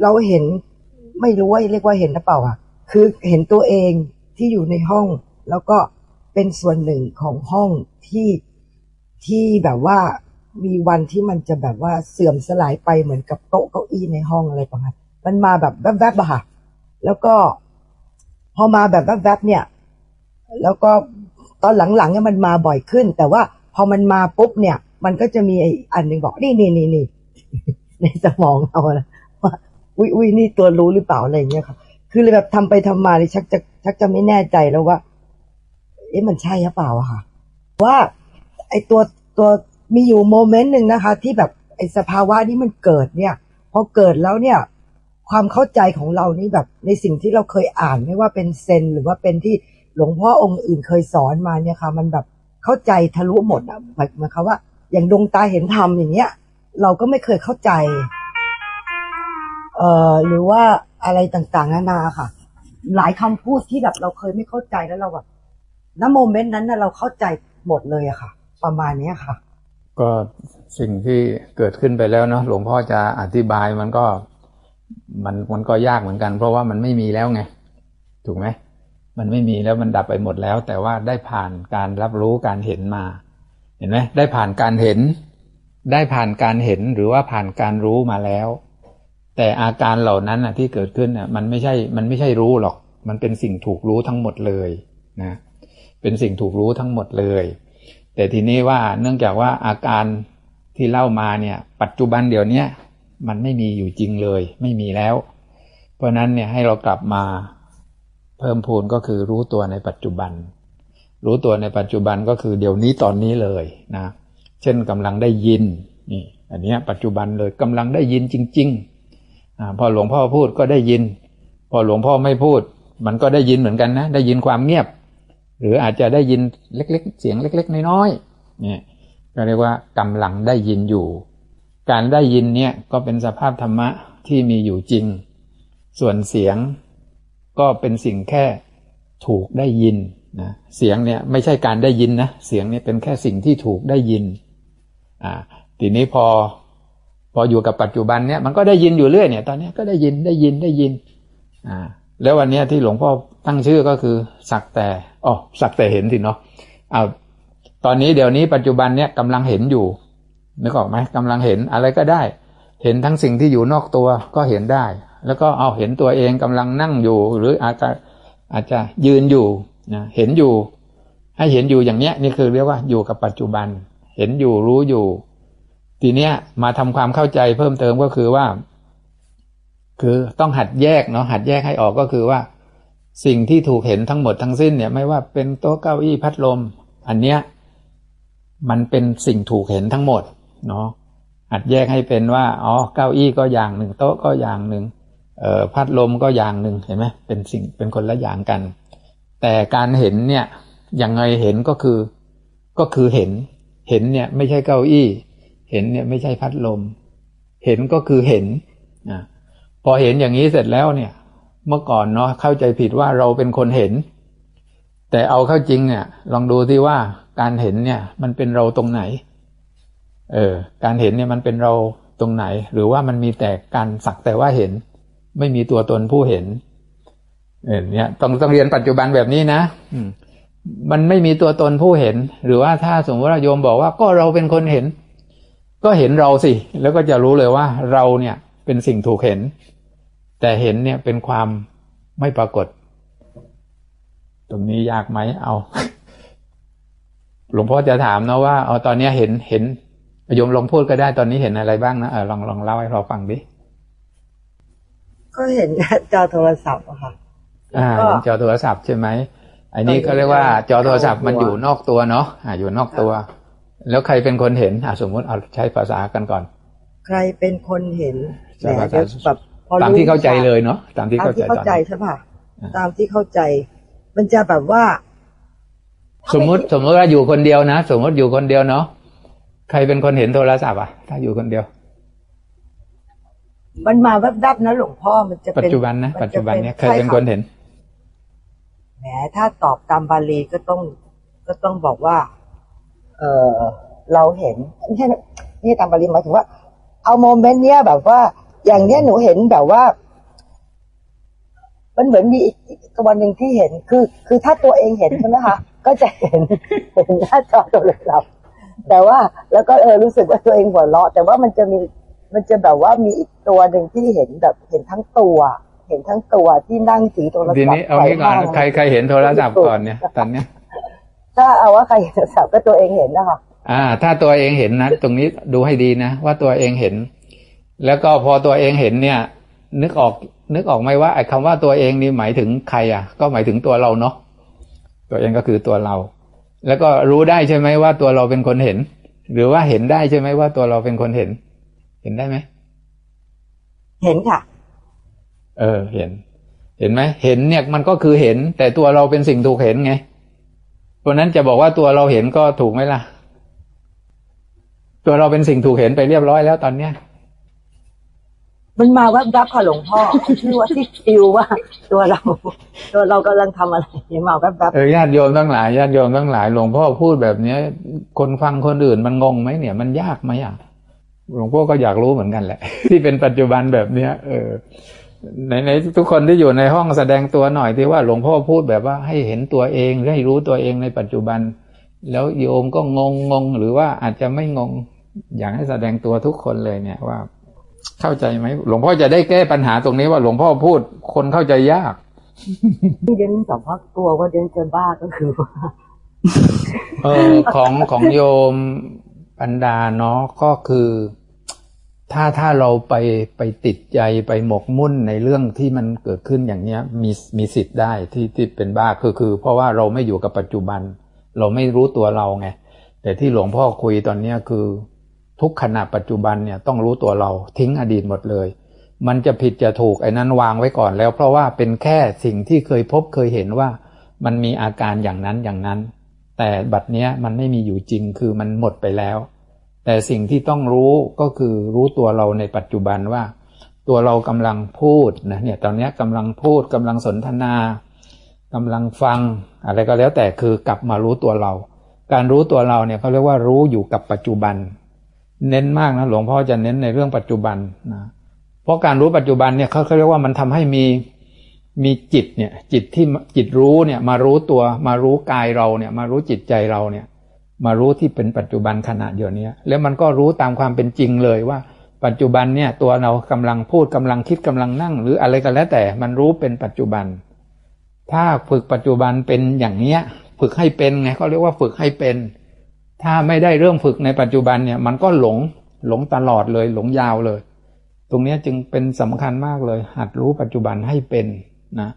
เราเห็นไม่รู้ว่าเรียกว่าเห็นหรือเปล่าอะ คือเห็นตัวเองที่อยู่ในห้อง แล้วก็เป็นส่วนหนึ่งของห้องที่ที่แบบว่ามีวันที่มันจะแบบว่าเสื่อมสลายไปเหมือนกับโต๊ะเก้าอี้ในห้องอะไรประมาณมันมาแบบแวบๆอะค่ะ แล้วก็ พอมาแบบแวบๆเนี่ย แล้วก็ตอนหลังๆเนี่ยมันมาบ่อยขึ้น แต่ว่า พอมันมาปุ๊บเนี่ย มันก็จะมีไอ้อันหนึ่งบอกนี่นี่นี่นี่ในสมองเรานะว่าอุ้ยอุ้ยนี่ตัวรู้หรือเปล่าอะไรอย่างเงี้ยค่ะ คือเลยแบบทำไปทำมาเลยชักจะชักจะไม่แน่ใจแล้วว่า เอ๊ะมันใช่หรือเปล่าอะค่ะ ว่าไอ้ตัวตัวมีอยู่โมเมนต์หนึ่งนะคะ ที่แบบไอ้สภาวะนี้มันเกิดเนี่ยพอเกิดแล้วเนี่ย ความเข้าใจของเรานี่แบบในสิ่งที่เราเคยอ่านไม่ว่าเป็นเซนหรือว่าเป็นที่หลวงพ่อองค์อื่นเคยสอนมาเนี่ยค่ะ มันแบบ เข้าใจทะลุหมดอะหมายหมายความว่า อย่างดวงตาเห็นธรรมอย่างเงี้ย เราก็ไม่เคยเข้าใจ เอ่อหรือว่าอะไรต่างๆนานาค่ะ หลายคำพูดที่แบบเราเคยไม่เข้าใจแล้วเราแบบณโมเมนต์นั้นน่ะเราเข้าใจหมดเลยอะค่ะ ประมาณเนี้ยค่ะ ก็สิ่งที่เกิดขึ้นไปแล้วเนาะหลวงพ่อจะอธิบายมันก็ มันมันก็ยากเหมือนกัน เพราะว่ามันไม่มีแล้วไง ถูกไหม มันไม่มีแล้วมันดับไปหมดแล้ว แต่ว่าได้ผ่านการรับรู้การเห็นมา เห็นไหมได้ผ่านการเห็น ได้ผ่านการเห็นหรือว่าผ่านการรู้มาแล้ว แต่อาการเหล่านั้นนะที่เกิดขึ้นน่ะมันไม่ใช่มันไม่ใช่รู้หรอก มันเป็นสิ่งถูกรู้ทั้งหมดเลยนะเป็นสิ่งถูกรู้ทั้งหมดเลย แต่ทีนี้ว่าเนื่องจากว่าอาการที่เล่ามาเนี่ย ปัจจุบันเดี๋ยวนี้มันไม่มีอยู่จริงเลย ไม่มีแล้ว เพราะนั้นเนี่ยให้เรากลับมา เพิ่มพูนก็คือรู้ตัวในปัจจุบัน รู้ตัวในปัจจุบันก็คือเดี๋ยวนี้ตอนนี้เลยนะ เช่นกำลังได้ยินนี่อันนี้ปัจจุบันเลยกำลังได้ยินจริงๆพอหลวงพ่อพูดก็ได้ยิน พอหลวงพ่อไม่พูด มันก็ได้ยินเหมือนกันนะ ได้ยินความเงียบ หรืออาจจะได้ยินเล็ก ๆ เสียงเล็ก ๆ น้อยๆเนี่ยก็เรียกว่ากำลังได้ยินอยู่ การได้ยินเนี่ยก็เป็นสภาพธรรมะที่มีอยู่จริง ส่วนเสียง ก็เป็นสิ่งแค่ถูกได้ยินนะเสียงเนี่ยไม่ใช่การได้ยินนะเสียงเนี่ยเป็นแค่สิ่งที่ถูกได้ยินอ่าทีนี้พอพออยู่กับปัจจุบันเนี่ยมันก็ได้ยินอยู่เรื่อยเนี่ยตอนนี้ก็ได้ยินได้ยินได้ยินอ่าแล้ววันนี้ที่หลวงพ่อตั้งชื่อก็คือสักแต่อ๋อสักแต่เห็นสิเนาะเอาตอนนี้เดี๋ยวนี้ปัจจุบันเนี่ยกำลังเห็นอยู่นึกออกไหมกำลังเห็นอะไรก็ได้ เห็นทั้งสิ่งที่อยู่นอกตัวก็เห็นได้ แล้วก็เอาเห็นตัวเองกำลังนั่งอยู่ หรืออาจจะอาจจะยืนอยู่นะเห็นอยู่ ให้เห็นอยู่อย่างเนี้ยนี่คือเรียกว่าอยู่กับปัจจุบัน เห็นอยู่รู้อยู่ ทีเนี้ยมาทำความเข้าใจเพิ่มเติมก็คือว่า คือต้องหัดแยกเนาะหัดแยกให้ออกก็คือว่า สิ่งที่ถูกเห็นทั้งหมดทั้งสิ้นเนี่ย ไม่ว่าเป็นโต๊ะเก้าอี้พัดลม อันเนี้ยมันเป็นสิ่งถูกเห็นทั้งหมดเนาะหัดแยกให้เป็นว่า อ๋อ เก้าอี้ก็อย่างหนึ่ง โต๊ะก็อย่างหนึ่ง พัดลมก็อย่างหนึ่งเห็นไหมเป็นสิ่งเป็นคนละอย่างกัน แต่การเห็นเนี่ยยังไงเห็นก็คือก็คือเห็น เห็นเนี่ยไม่ใช่เก้าอี้ เห็นเนี่ยไม่ใช่พัดลม เห็นก็คือเห็นนะพอเห็นอย่างนี้เสร็จแล้วเนี่ย เมื่อก่อนเนาะเข้าใจผิดว่าเราเป็นคนเห็น แต่เอาเข้าจริงเนี่ย ลองดูที่ว่าการเห็นเนี่ย มันเป็นเราตรงไหน เออการเห็นเนี่ยมันเป็นเราตรงไหน หรือว่ามันมีแต่การสักแต่ว่าเห็น ไม่มีตัวตนผู้เห็นเนี่ยต้องต้องเรียนปัจจุบันแบบนี้นะมันไม่มีตัวตนผู้เห็น หรือว่าถ้าสมมติว่าโยมบอกว่าก็เราเป็นคนเห็น ก็เห็นเราสิ แล้วก็จะรู้เลยว่าเราเนี่ยเป็นสิ่งถูกเห็น แต่เห็นเนี่ยเป็นความไม่ปรากฏ ตรงนี้ยากไหมเอา หลวงพ่อจะถามนะว่าเอาตอนนี้เห็นเห็นโยมลองพูดก็ได้ตอนนี้เห็นอะไรบ้างนะเออลองลองเล่าให้เราฟังดิ ก็เห็นจอโทรศัพท์อะค่ะ อ่าก็เห็นจอโทรศัพท์ใช่ไหมอันนี้ก็เห็นก็เรียกว่าจอโทรศัพท์มันเข้าตัวอยู่นอกตัวเนาะอ่าอยู่นอกตัว แล้วใครเป็นคนเห็นอ่าสมมุติเอาใช้ภาษากันก่อน ใครเป็นคนเห็นใช่แหมภาษาเดี๋ยวแบบพอตามรู้ที่เข้าใจเลยเนาะตามที่ตามเข้าใจที่เข้าตอนใจนี้ใช่ป่ะอ่าตามที่เข้าใจ มันจะแบบว่า สมมุติสมมติว่าอยู่คนเดียวนะสมมติอยู่คนเดียวเนาะใครเป็นคนเห็นโทรศัพท์อะ ถ้าอยู่คนเดียว มันมาแวบๆนะหลวงพ่อมันจะปัจเป็นจุบันนะมัปัจจุบันเนี้ยใครใช่เป็นคนเห็นแหมถ้าตอบตามบาลีก็ต้องก็ต้องบอกว่า เออเราเห็นไม่ใช่นี่ตามบาลีหมายถึงว่า เอาโมเมนต์เนี้ยแบบว่า อย่างเนี้ยหนูเห็นแบบว่า มันเหมือนมีอีกอีกตัวหนึ่งที่เห็นคือ คือถ้าตัวเองเห็นใช่ไหมคะก็จะเห็นเห็นหน้าจอโทรศัพท์แต่ว่าแล้วก็เออรู้สึกว่าตัวเองหัวเราะแต่ว่ามันจะมี มันจะแบบว่ามีอีกตัวหนึ่งที่เห็นแบบเห็นทั้งตัว เห็นทั้งตัวที่นั่งถือโทรศัพท์ทีนี้เอางี้ก่อนไขว้ห้งใครใครเห็นโทรศัพท์ก่อนเนี่ยตอนเนี้ย ถ้าเอาว่าใครเห็นโทรศัพท์ก็ตัวเองเห็นนะคะอ่า ถ้าตัวเองเห็นนะตรงนี้ดูให้ดีนะว่าตัวเองเห็น แล้วก็พอตัวเองเห็นเนี่ย นึกออกนึกออกไหมว่าไอ้คำว่าตัวเองนี่หมายถึงใครอะ ก็หมายถึงตัวเราเนาะตัวเองก็คือตัวเรา แล้วก็รู้ได้ใช่ไหมว่าตัวเราเป็นคนเห็น หรือว่าเห็นได้ใช่ไหมว่าตัวเราเป็นคนเห็น เห็นได้ไหม เห็นค่ะ เออ เห็น เห็นไหม เห็นเนี่ยมันก็คือเห็น แต่ตัวเราเป็นสิ่งถูกเห็นไง เพราะนั้นจะบอกว่าตัวเราเห็นก็ถูกไหมล่ะ ตัวเราเป็นสิ่งถูกเห็นไปเรียบร้อยแล้วตอนเนี้ยมันมาแวบๆค่ะหลวงพ่อชื่อว่าที่คิวว่า ตัวเรา ตัวเรากำลังทำอะไรมาแวบเออญาติโยมทั้งหลายญาติโยมทั้งหลายหลวงพ่อพูดแบบเนี้ย คนฟังคนอื่นมันงงไหมเนี่ย มันยากไหมอะ หลวงพ่อก็อยากรู้เหมือนกันแหละ ที่เป็นปัจจุบันแบบเนี้ย เออในในทุกคนที่อยู่ในห้องแสดงตัวหน่อยที่ว่าหลวงพ่อพูดแบบว่าให้เห็นตัวเองให้รู้ตัวเองในปัจจุบัน แล้วโยมก็งงงงหรือว่าอาจจะไม่งง อยากให้แสดงตัวทุกคนเลยเนี่ยว่า เข้าใจไหมหลวงพ่อจะได้แก้ปัญหาตรงนี้ว่าหลวงพ่อพูดคนเข้าใจยากๆที่เดนสัมภาษกลัวว่าเดนจะบ้าก็คือว่าเออของของโยมปันดาเนาะก็คือ ถ้าถ้าเราไปไปติดใจไปหมกมุ่นในเรื่องที่มันเกิดขึ้นอย่างเนี้ยมีมีสิทธิ์ได้ที่ที่เป็นบ้าคือคือ เพราะว่าเราไม่อยู่กับปัจจุบัน เราไม่รู้ตัวเราไงแต่ที่หลวงพ่อคุยตอนเนี้ยคือ ทุกขณะปัจจุบันเนี่ยต้องรู้ตัวเราทิ้งอดีตหมดเลย มันจะผิดจะถูกไอ้นั้นวางไว้ก่อนแล้ว เพราะว่าเป็นแค่สิ่งที่เคยพบเคยเห็นว่ามันมีอาการอย่างนั้นอย่างนั้น แต่บัดเนี้ยมันไม่มีอยู่จริงคือมันหมดไปแล้ว แต่สิ่งที่ต้องรู้ก็คือรู้ตัวเราในปัจจุบันว่า ตัวเรากำลังพูดนะเนี่ยตอนนี้กำลังพูดกำลังสนทนากำลังฟังอะไรก็แล้วแต่คือกลับมารู้ตัวเรา การรู้ตัวเราเนี่ยเขาเรียกว่ารู้อยู่กับปัจจุบัน เน้นมากนะหลวงพ่อจะเน้นในเรื่องปัจจุบันนะเพราะการรู้ปัจจุบันเนี่ยเขาเขาเรียกว่ามันทำให้มีมีจิตเนี่ยจิตที่จิตรู้เนี่ยมารู้ตัวมารู้กายเราเนี่ยมารู้จิตใจเราเนี่ย มารู้ที่เป็นปัจจุบันขณะเดียวนี้แล้วมันก็รู้ตามความเป็นจริงเลยว่า ปัจจุบันเนี่ยตัวเรากำลังพูดกำลังคิดกำลังนั่ง หรืออะไรก็แล้วแต่มันรู้เป็นปัจจุบัน ถ้าฝึกปัจจุบันเป็นอย่างเนี้ย ฝึกให้เป็นไงเขาเรียกว่าฝึกให้เป็น ถ้าไม่ได้เริ่มฝึกในปัจจุบันเนี่ย มันก็หลงหลงตลอดเลย หลงยาวเลย ตรงนี้จึงเป็นสำคัญมากเลย หัดรู้ปัจจุบันให้เป็นนะ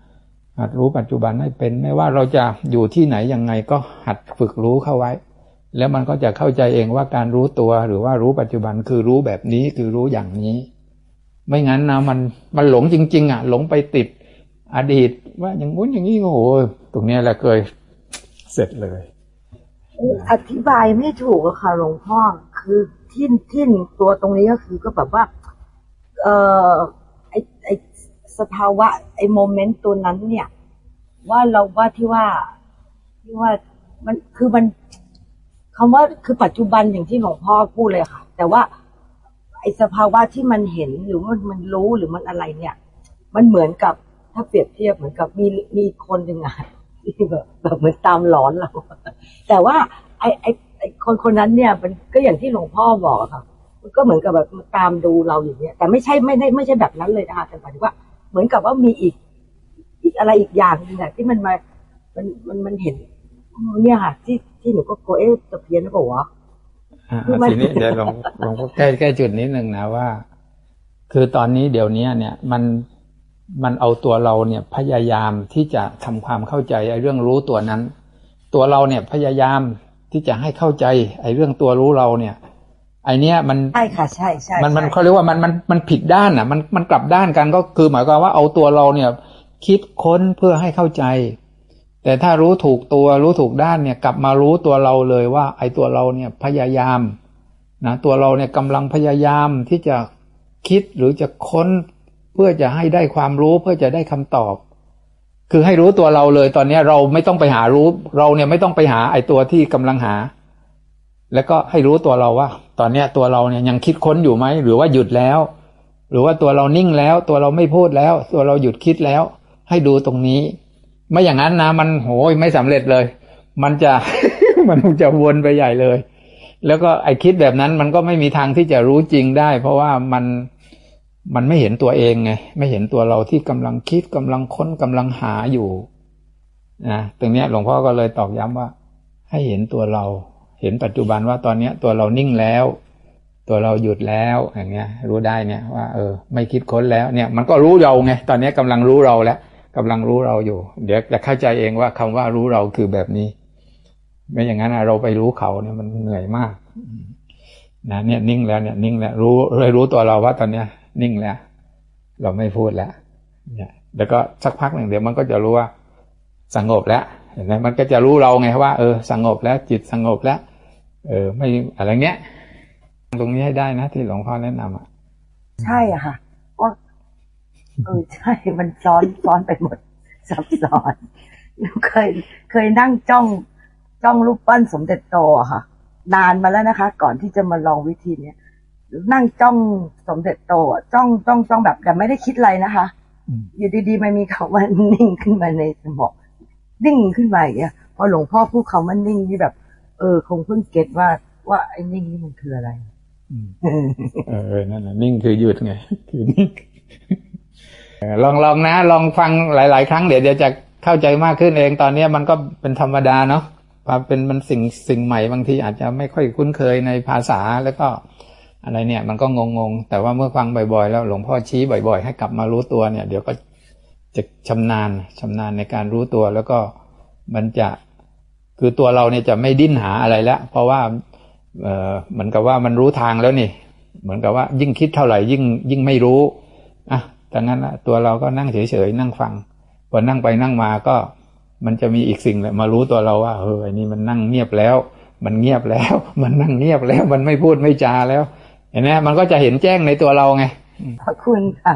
หัดรู้ปัจจุบันให้เป็น ไม่ว่าเราจะอยู่ที่ไหนยังไงก็หัดฝึกรู้เข้าไว้ แล้วมันก็จะเข้าใจเองว่าการรู้ตัวหรือว่ารู้ปัจจุบันคือรู้แบบนี้คือรู้อย่างนี้ ไม่งั้นนะมันมันหลงจริง ๆ อะ หลงไปติดอดีต ว่าอย่างงู้นอย่างนี้โอ้โหตรงนี้แหละเคยเสร็จเลย อธิบายไม่ถูกอะค่ะหลวงพ่อคือที่ที่ตัวตรงนี้ก็คือก็แบบว่า เออไอไอสภาวะ ไอโมเมนต์ตัวนั้นเนี่ย ว่าเราว่าที่ว่าที่ว่ามันคือมัน คำว่าคือปัจจุบันอย่างที่หลวงพ่อพูดเลยค่ะ แต่ว่าไอสภาวะที่มันเห็นหรือมันมันรู้หรือมันอะไรเนี่ย มันเหมือนกับถ้าเปรียบเทียบเหมือนกับมีมีคนหนึ่งอะที่แบบแบบเหมือนตามหลอนเรา แต่ว่า ไอไอไอคนคนนั้นเนี่ย มันก็อย่างที่หลวงพ่อบอกค่ะมันก็เหมือนกับแบบตามดูเราอย่างเงี้ย แต่ไม่ใช่ไม่ได้ไม่ใช่แบบนั้นเลยนะคะแต่หมายถึงว่า เหมือนกับว่ามีอีก อีกอะไรอีกอย่างหนึงอะที่มันมามันมันมันเห็นเนี่ยค่ะที่ ที่หนูก็กลัวเอ๊ะจะเพี้ยนหรือเปล่าวะอ่าคือมันทีนี้เดี๋ยวลองลองแก้แก้จุดนิดหนึ่งนะว่า คือตอนนี้เดี๋ยวนี้เนี่ยมันมันเอาตัวเราเนี่ยพยายามที่จะทำความเข้าใจไอ้เรื่องรู้ตัวนั้น ตัวเราเนี่ยพยายามที่จะให้เข้าใจไอ้เรื่องตัวรู้เราเนี่ย ไอเนี้ยมันใช่ค่ะใช่ใช่มันมันใช่เขาเรียกว่ามันมันมันผิดด้านอะ มันมันกลับด้านกันก็คือหมายความว่าเอาตัวเราเนี่ย คิดค้นเพื่อให้เข้าใจ แต่ถ้ารู้ถูกตัวรู้ถูกด้านเนี่ยกลับมารู้ตัวเราเลยว่า ไอ้ตัวเราเนี่ยพยายามนะตัวเราเนี่ยกำลังพยายามที่จะคิดหรือจะค้น เพื่อจะให้ได้ความรู้เพื่อจะได้คำตอบ คือให้รู้ตัวเราเลยตอนนี้เราไม่ต้องไปหารู้ เราเนี่ยไม่ต้องไปหาไอ้ตัวที่กำลังหา แล้วก็ให้รู้ตัวเราว่า ตอนนี้ตัวเราเนี่ยยังคิดค้นอยู่ไหมหรือว่าหยุดแล้ว หรือว่าตัวเรานิ่งแล้ว ตัวเราไม่พูดแล้ว ตัวเราหยุดคิดแล้ว ให้ดูตรงนี้ ไม่อย่างนั้นนะมันโหยไม่สำเร็จเลย มันจะมันจะวนไปใหญ่เลย แล้วก็ไอคิดแบบนั้นมันก็ไม่มีทางที่จะรู้จริงได้ เพราะว่ามันมันไม่เห็นตัวเองไงไม่เห็นตัวเราที่กำลังคิดกำลังค้นกำลังหาอยู่นะตรงเนี้ยหลวงพ่อก็เลยตอกย้ำว่า ให้เห็นตัวเรา เห็นปัจจุบันว่าตอนเนี้ย ตัวเรานิ่งแล้ว ตัวเราหยุดแล้วอย่างเงี้ย รู้ได้เนี่ยว่า เออ ไม่คิดค้นแล้วเนี่ย มันก็รู้เราไงตอนนี้ยกำลังรู้เราแล้ว กำลังรู้เราอยู่ เดี๋ยวจะเข้าใจเองว่าคำว่ารู้เราคือแบบนี้ ไม่อย่างนั้นเราไปรู้เขาเนี่ยมันเหนื่อยมากนะเนี่ยนิ่งแล้วเนี่ยนิ่งแล้วรู้เลยรู้ตัวเราว่าตอนเนี้ย นิ่งแล้ว เราไม่พูดแล้วเนี่ยแล้วก็สักพักหนึ่งเดี๋ยวมันก็จะรู้ว่าสงบแล้วเห็นไหมมันก็จะรู้เราไงว่าเออสงบแล้ว จิตสงบแล้ว เออ ไม่อะไรเงี้ยตรงนี้ให้ได้นะที่หลวงพ่อแนะนำอะใช่อะค่ะ เออใช่ มันซ้อนซ้อนไปหมด ซับซ้อนเคยเคยนั่งจ้องจ้องรูปปั้นสมเด็จโตอะค่ะ นานมาแล้วนะคะ ก่อนที่จะมาลองวิธีเนี้ยนั่งจ้องสมเด็จโตอะจ้องจ้องจ้องแบบแต่ไม่ได้คิดอะไรนะคะอืมอยู่ดีๆมันมีคำว่านิ่งขึ้นมาในสมองนิ่งขึ้นมาอย่างเงี้ยพอหลวงพ่อพูดคำว่านิ่งนี่แบบ เออ คงเพิ่งเก็ตว่า ว่าไอ้นิ่งนี่มันคืออะไรอืมเออนั่นแหละนิ่งคือหยุดไง คือนิ่งเออ ลองลองนะ ลองฟังหลาย ๆ ครั้งเดี๋ยวเดี๋ยวจะเข้าใจมากขึ้นเองตอนเนี้มันก็เป็นธรรมดาเนาะควาเป็นมันสิ่งสิ่งใหม่บางทีอาจจะไม่ค่อยคุ้นเคยในภาษาแล้วก็อะไรเนี่ย มันก็งงๆแต่ว่าเมื่อฟังบ่อยๆ แล้วหลวงพ่อชี้บ่อย ๆ ให้กลับมารู้ตัวเนี่ย เดี๋ยวก็จะชำนาญชำนาญในการรู้ตัวแล้วก็มันจะคือตัวเราเนี่ยจะไม่ดิ้นหาอะไรแล้ว เพราะว่าเออเหมือนกับว่ามันรู้ทางแล้วนี่ เหมือนกับว่ายิ่งคิดเท่าไหร่ยิ่งยิ่งไม่รู้อะ ดังนั้นนะตัวเราก็นั่งเฉยๆนั่งฟังพอนั่งไปนั่งมาก็มันจะมีอีกสิ่งแหละมารู้ตัวเราว่าเออไอ้นี่มันนั่งเงียบแล้ว มันเงียบแล้ว มันนั่งเงียบแล้ว มันไม่พูดไม่จาแล้ว เห็นไหมมันก็จะเห็นแจ้งในตัวเราไงขอบคุณค่ะ